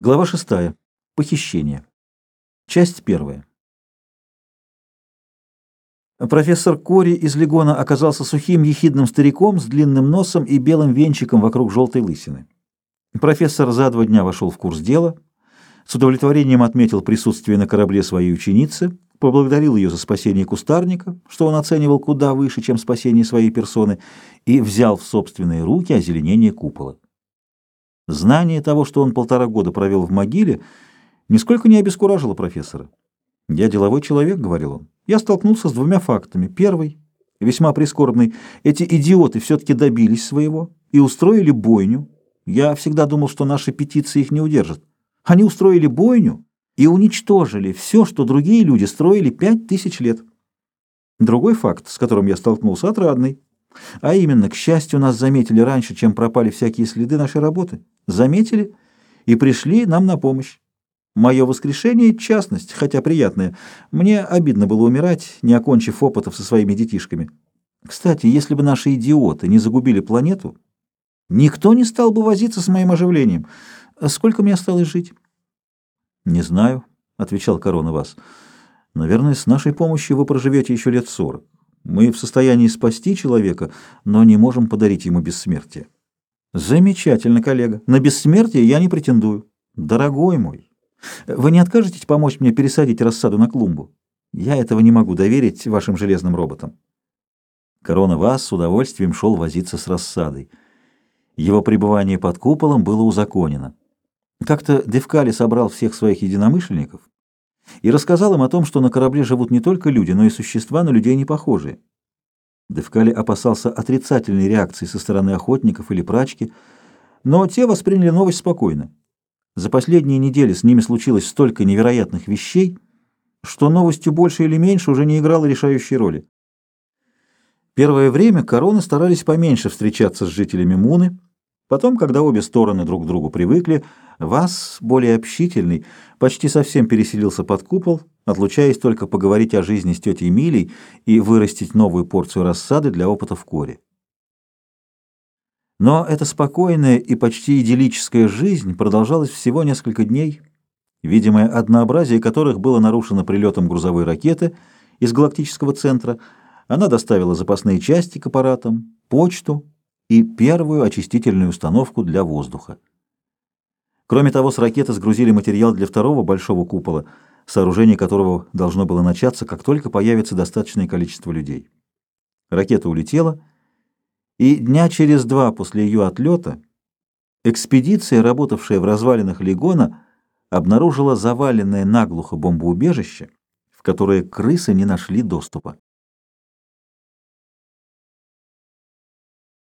Глава 6. Похищение. Часть 1. Профессор Кори из Легона оказался сухим ехидным стариком с длинным носом и белым венчиком вокруг желтой лысины. Профессор за два дня вошел в курс дела, с удовлетворением отметил присутствие на корабле своей ученицы, поблагодарил ее за спасение кустарника, что он оценивал куда выше, чем спасение своей персоны, и взял в собственные руки озеленение купола. Знание того, что он полтора года провел в могиле, нисколько не обескуражило профессора. «Я деловой человек», — говорил он. «Я столкнулся с двумя фактами. Первый, весьма прискорбный, эти идиоты все-таки добились своего и устроили бойню. Я всегда думал, что наши петиции их не удержат. Они устроили бойню и уничтожили все, что другие люди строили пять тысяч лет. Другой факт, с которым я столкнулся, отрадный. А именно, к счастью, нас заметили раньше, чем пропали всякие следы нашей работы заметили и пришли нам на помощь. Мое воскрешение — частность, хотя приятная. Мне обидно было умирать, не окончив опытов со своими детишками. Кстати, если бы наши идиоты не загубили планету, никто не стал бы возиться с моим оживлением. Сколько мне осталось жить? — Не знаю, — отвечал Корона Вас. — Наверное, с нашей помощью вы проживете еще лет сорок. Мы в состоянии спасти человека, но не можем подарить ему бессмертие. Замечательно, коллега. На бессмертие я не претендую. Дорогой мой, вы не откажетесь помочь мне пересадить рассаду на клумбу? Я этого не могу доверить вашим железным роботам. Корона Вас с удовольствием шел возиться с рассадой. Его пребывание под куполом было узаконено. Как-то Девкали собрал всех своих единомышленников и рассказал им о том, что на корабле живут не только люди, но и существа на людей не похожие. Девкали опасался отрицательной реакции со стороны охотников или прачки, но те восприняли новость спокойно. За последние недели с ними случилось столько невероятных вещей, что новостью больше или меньше уже не играла решающей роли. Первое время короны старались поменьше встречаться с жителями Муны, потом, когда обе стороны друг к другу привыкли, Вас, более общительный, почти совсем переселился под купол, отлучаясь только поговорить о жизни с тетей Милей и вырастить новую порцию рассады для опыта в коре. Но эта спокойная и почти идиллическая жизнь продолжалась всего несколько дней, видимое однообразие которых было нарушено прилетом грузовой ракеты из галактического центра. Она доставила запасные части к аппаратам, почту и первую очистительную установку для воздуха. Кроме того, с ракеты сгрузили материал для второго большого купола — сооружение которого должно было начаться, как только появится достаточное количество людей. Ракета улетела, и дня через два после ее отлета экспедиция, работавшая в развалинах Легона, обнаружила заваленное наглухо бомбоубежище, в которое крысы не нашли доступа.